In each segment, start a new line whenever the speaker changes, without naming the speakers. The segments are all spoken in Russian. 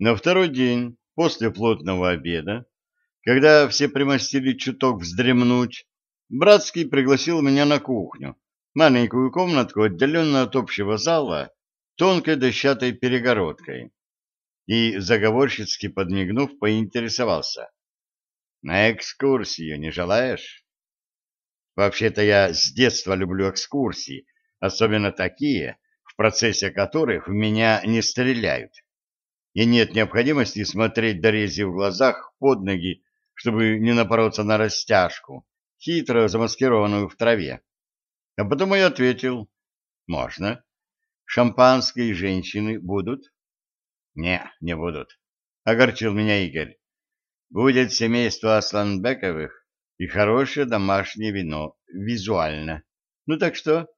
На второй день после плотного обеда, когда все примостили чуток вздремнуть, Братский пригласил меня на кухню, маленькую комнатку, отделенную от общего зала тонкой дощатой перегородкой, и, заговорщицки подмигнув, поинтересовался. «На экскурсию не желаешь?» Вообще-то я с детства люблю экскурсии, особенно такие, в процессе которых в меня не стреляют. И нет необходимости смотреть дорези в глазах под ноги, чтобы не напороться на растяжку, хитро замаскированную в траве. А потом я ответил, можно. Шампанские женщины будут? Не, не будут. Огорчил меня Игорь. Будет семейство Асланбековых, и хорошее домашнее вино, визуально. Ну так что?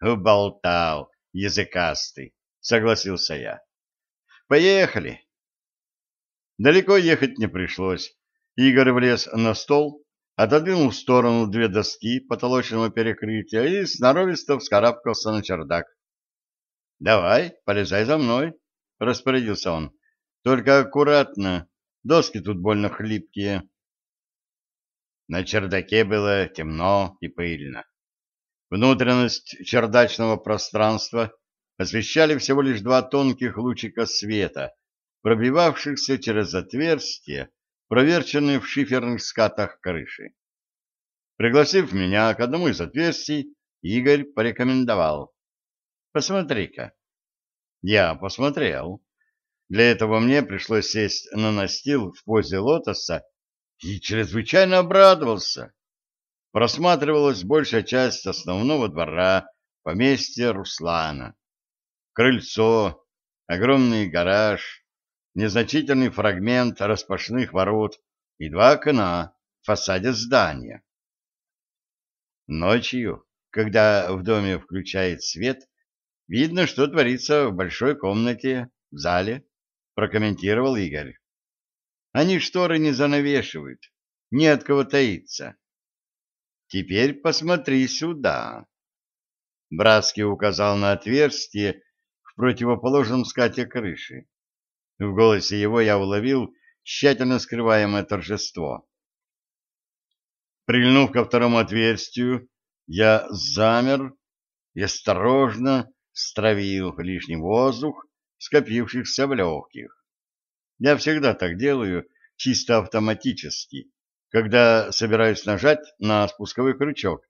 Уболтал, языкастый, согласился я. Поехали. Далеко ехать не пришлось. Игорь влез на стол, отодвинул в сторону две доски потолочного перекрытия и сноровисто вскарабкался на чердак. — Давай, полезай за мной, — распорядился он. — Только аккуратно, доски тут больно хлипкие. На чердаке было темно и пыльно. Внутренность чердачного пространства освещали всего лишь два тонких лучика света, пробивавшихся через отверстия, проверченные в шиферных скатах крыши. Пригласив меня к одному из отверстий, Игорь порекомендовал. «Посмотри-ка». Я посмотрел. Для этого мне пришлось сесть на настил в позе лотоса и чрезвычайно обрадовался. Просматривалась большая часть основного двора поместья Руслана. Крыльцо, огромный гараж, незначительный фрагмент распашных ворот и два окна в фасаде здания. Ночью, когда в доме включает свет, видно, что творится в большой комнате, в зале, прокомментировал Игорь. Они шторы не занавешивают, не от кого таиться. Теперь посмотри сюда. Братский указал на отверстие противоположном скате крыши. В голосе его я уловил тщательно скрываемое торжество. Прильнув ко второму отверстию, я замер и осторожно стравил лишний воздух, скопившихся в легких. Я всегда так делаю, чисто автоматически, когда собираюсь нажать на спусковой крючок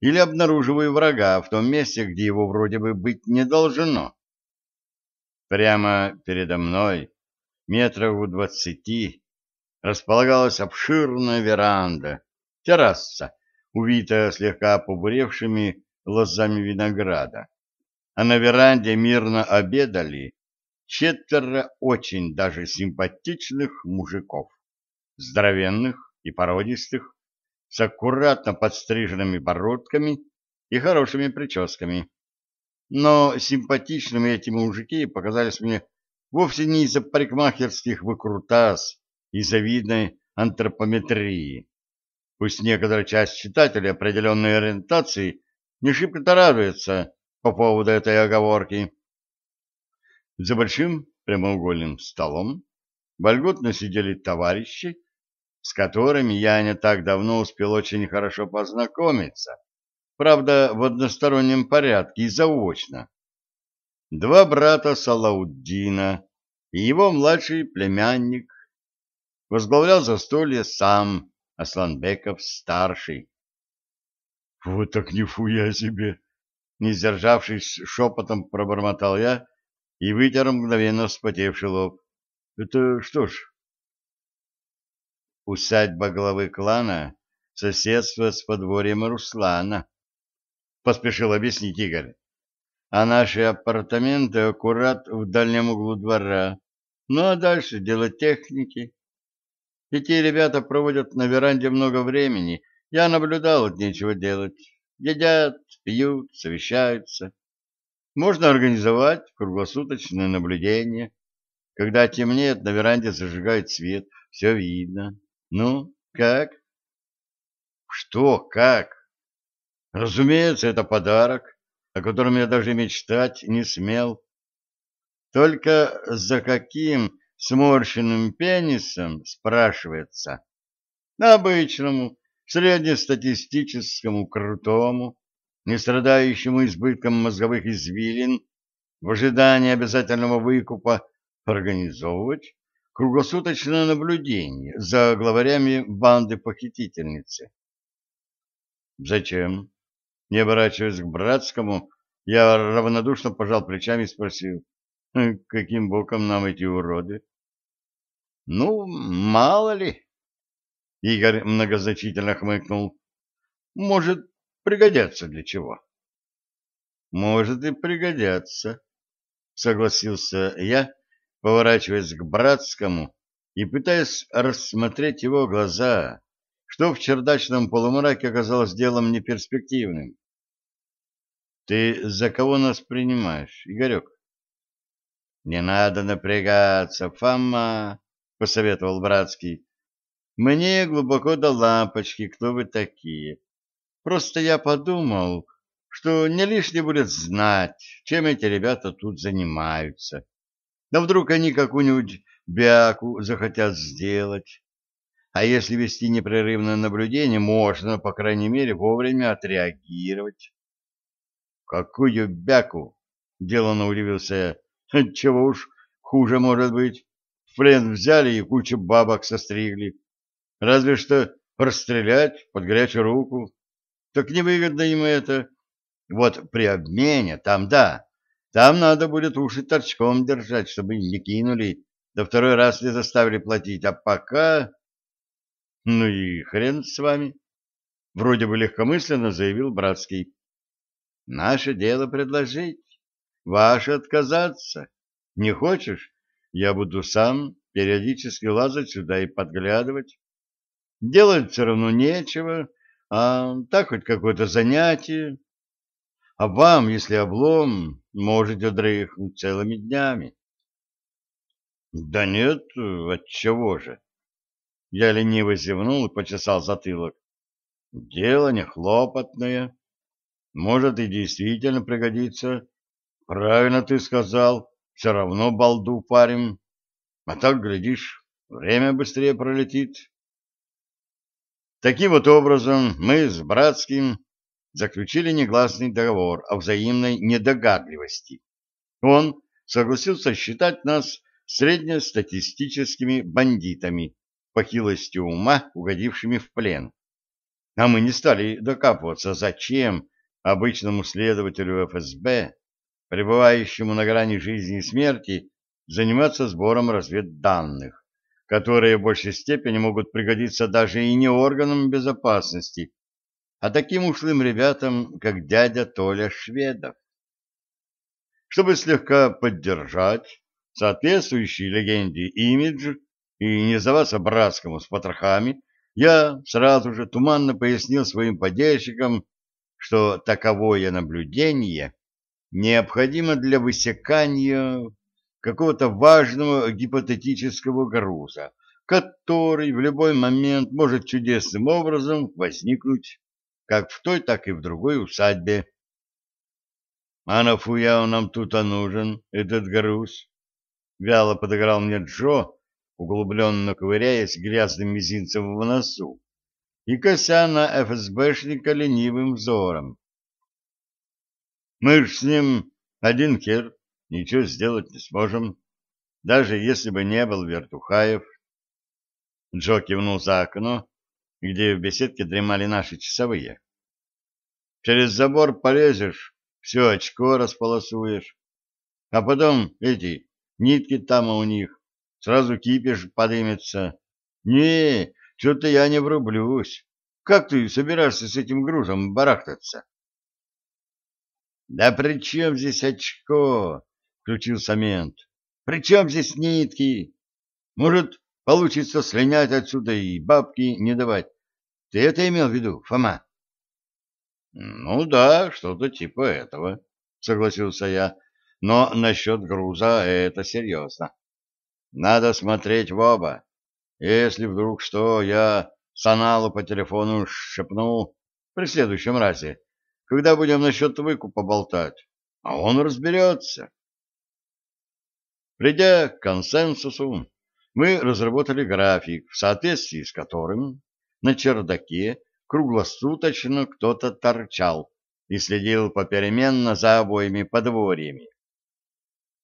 или обнаруживаю врага в том месте, где его вроде бы быть не должно. Прямо передо мной, метров у двадцати, располагалась обширная веранда, терраса, увитая слегка побуревшими лозами винограда. А на веранде мирно обедали четверо очень даже симпатичных мужиков, здоровенных и породистых, с аккуратно подстриженными бородками и хорошими прическами. Но симпатичными эти мужики показались мне вовсе не из-за парикмахерских выкрутас и завидной антропометрии. Пусть некоторая часть читателей определенной ориентации не шибко-то радуется по поводу этой оговорки. За большим прямоугольным столом вольготно сидели товарищи, с которыми я не так давно успел очень хорошо познакомиться, правда, в одностороннем порядке и заочно. Два брата Салауддина и его младший племянник. Возглавлял застолье сам Асланбеков-старший. — Вот так нифуя себе! — не сдержавшись шепотом, пробормотал я, и вытер мгновенно вспотевший лоб. — Это что ж? Усадьба главы клана — соседство с подворьем Руслана, — поспешил объяснить Игорь. А наши апартаменты аккурат в дальнем углу двора. Ну а дальше дело техники. Эти ребята проводят на веранде много времени. Я наблюдал, от нечего делать. Едят, пьют, совещаются. Можно организовать круглосуточное наблюдение. Когда темнеет, на веранде зажигают свет, все видно. Ну, как? Что, как? Разумеется, это подарок, о котором я даже мечтать не смел. Только за каким сморщенным пенисом, спрашивается? Обычному, среднестатистическому, крутому, не страдающему избытком мозговых извилин, в ожидании обязательного выкупа, организовывать круглосуточное наблюдение за главарями банды похитительницы. Зачем? Не оборачиваясь к братскому, я равнодушно пожал плечами и спросил, «Хм, каким боком нам эти уроды? Ну, мало ли. Игорь многозначительно хмыкнул. Может, пригодятся для чего? Может и пригодятся, согласился я, поворачиваясь к братскому и пытаясь рассмотреть его глаза, что в чердачном полумраке оказалось делом неперспективным. «Ты за кого нас принимаешь, Игорек?» «Не надо напрягаться, Фома», — посоветовал Братский. «Мне глубоко до лампочки, кто вы такие. Просто я подумал, что не лишне будет знать, чем эти ребята тут занимаются. Да вдруг они какую-нибудь бяку захотят сделать. А если вести непрерывное наблюдение, можно, по крайней мере, вовремя отреагировать. «Какую бяку?» — деланно удивился я. «Чего уж хуже может быть. В плен взяли и кучу бабок состригли. Разве что расстрелять под горячую руку. Так невыгодно им это. Вот при обмене, там да, там надо будет уши торчком держать, чтобы не кинули, да второй раз не заставили платить. А пока... Ну и хрен с вами. Вроде бы легкомысленно заявил Братский. Наше дело предложить, ваше отказаться. Не хочешь? Я буду сам периодически лазать сюда и подглядывать. Делать все равно нечего, а так хоть какое-то занятие. А вам, если облом, можете дрыхнуть целыми днями. Да нет, отчего же? Я лениво зевнул и почесал затылок. Дело не хлопотное. Может и действительно пригодится. Правильно ты сказал, все равно балду парим. А так, глядишь, время быстрее пролетит. Таким вот образом мы с Братским заключили негласный договор о взаимной недогадливости. Он согласился считать нас среднестатистическими бандитами, по ума, угодившими в плен. А мы не стали докапываться, зачем обычному следователю ФСБ, пребывающему на грани жизни и смерти, заниматься сбором разведданных, которые в большей степени могут пригодиться даже и не органам безопасности, а таким ушлым ребятам, как дядя Толя Шведов. Чтобы слегка поддержать соответствующий легенде имидж и не сдаваться братскому с потрохами, я сразу же туманно пояснил своим подельщикам, что таковое наблюдение необходимо для высекания какого-то важного гипотетического груза, который в любой момент может чудесным образом возникнуть как в той, так и в другой усадьбе. — А нафуя он нам тут нужен, этот груз? — вяло подыграл мне Джо, углубленно ковыряясь грязным мизинцем в носу и кося на ФСБшника ленивым взором. Мы ж с ним один хер, ничего сделать не сможем, даже если бы не был Вертухаев. Джо кивнул за окно, где в беседке дремали наши часовые. Через забор полезешь, все очко располосуешь. А потом эти нитки там у них, сразу кипиш подымется. Не, что-то я не врублюсь. Как ты собираешься с этим грузом барахтаться? Да при чем здесь очко? Включился мент. При чем здесь нитки? Может, получится слинять отсюда и бабки не давать. Ты это имел в виду, Фома? Ну да, что-то типа этого, согласился я. Но насчет груза это серьезно. Надо смотреть в оба. Если вдруг что, я Саналу по телефону шепну при следующем разе, когда будем насчет выкупа болтать, а он разберется. Придя к консенсусу, мы разработали график, в соответствии с которым на чердаке круглосуточно кто-то торчал и следил попеременно за обоими подворьями.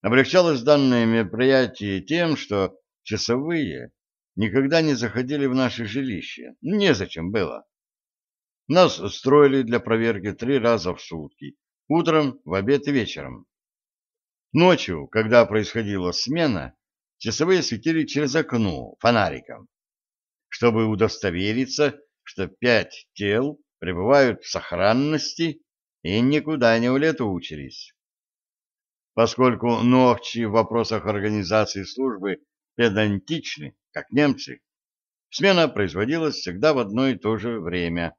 Облегчалось данное мероприятие тем, что часовые никогда не заходили в наше жилище. Незачем было. Нас строили для проверки три раза в сутки. Утром, в обед и вечером. Ночью, когда происходила смена, часовые светили через окно фонариком, чтобы удостовериться, что пять тел пребывают в сохранности и никуда не улетучились. Поскольку ногчи в вопросах организации службы педантичны, как немцы, смена производилась всегда в одно и то же время.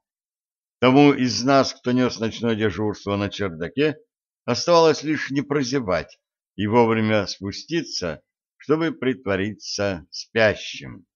Тому из нас, кто нес ночное дежурство на чердаке, оставалось лишь не прозевать и вовремя спуститься, чтобы притвориться спящим.